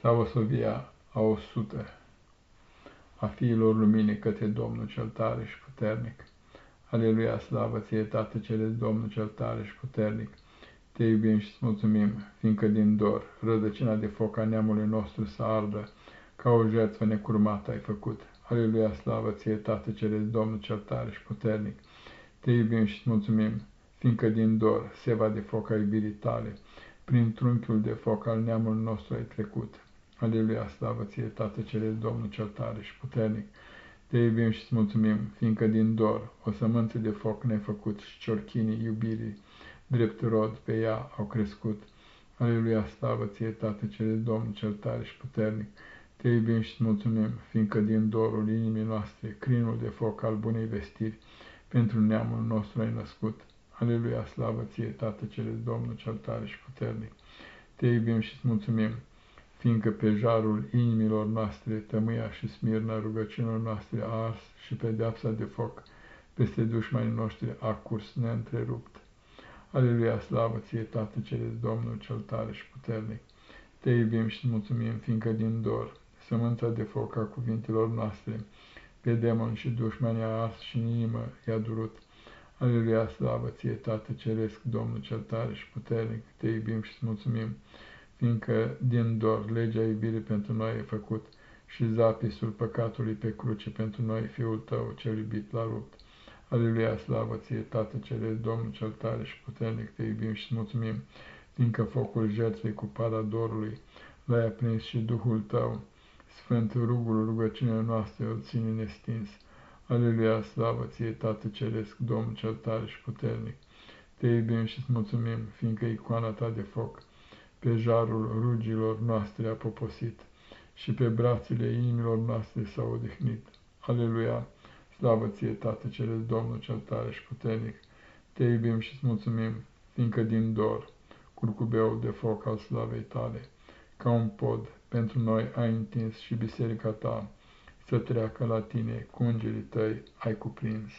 Slavosovia a 100 a fiilor lumini către Domnul cel tare și puternic. Aleluia, slavă ție, Tată Ceresc, Domnul cel tare și puternic. Te iubim și îți mulțumim, fiindcă din dor rădăcina de foc a neamului nostru să ardă, ca o jertfă necurmată ai făcut. Aleluia, slavă ție, Tată Ceresc, Domnul cel tare și puternic. Te iubim și îți mulțumim, fiindcă din dor, seva de foc a iubirii tale, prin trunchiul de foc al neamului nostru ai trecut. Aleluia, slavă ție, Tată Ceresc, Domnul cel tare și puternic. Te iubim și îți mulțumim, fiindcă din dor o sămânță de foc ne-ai făcut și ciorchinii iubirii, drept rod pe ea au crescut. Aleluia, slavă ție, Tată Ceresc, Domnul cel tare și puternic. Te iubim și îți mulțumim, fiindcă din dorul inimii noastre, crinul de foc al bunei vestiri, pentru neamul nostru ai născut. Aleluia, slavă ție, Tată Ceresc, Domnul cel tare și puternic. Te iubim și îți mulțumim, fiindcă pe jarul inimilor noastre tămâia și smirna rugăciunilor noastre a ars și pedeapsa de foc peste dușmanii noștri a curs neîntrerupt. Aleluia, slavă ție, Tată Ceresc, Domnul cel tare și puternic. Te iubim și mulțumim, fiindcă din dor, sămânța de foc a cuvintelor noastre, pe demon și dușmanii a ars și în inimă i-a durut. Aleluia, slavă ție, Tată Ceresc, Domnul cel tare și puternic, te iubim și mulțumim, fiindcă din dor legea iubirii pentru noi e făcut și zapisul păcatului pe cruce pentru noi, Fiul Tău cel iubit l-a rupt. Aleluia, slavă ție, Tată Ceresc, Domnul cel tare și puternic, te iubim și mulțumim, fiindcă focul jertfei cu pada dorului l-ai aprins și Duhul Tău, Sfânt rugul rugăciunea noastră, îl ține nestins. Aleluia, slavă ție, Tată Ceresc, Domnul cel tare și puternic, te iubim și îți mulțumim, fiindcă icoana ta de foc, pe jarul rugilor noastre a poposit și pe brațele inimilor noastre s-a odihnit. Aleluia! Slavă ție, Tată Ceresc, Domnul cel tare și puternic! Te iubim și îți mulțumim, fiindcă din dor, curcubeul de foc al slavei tale, ca un pod pentru noi ai întins și biserica ta să treacă la tine cu îngerii tăi ai cuprins.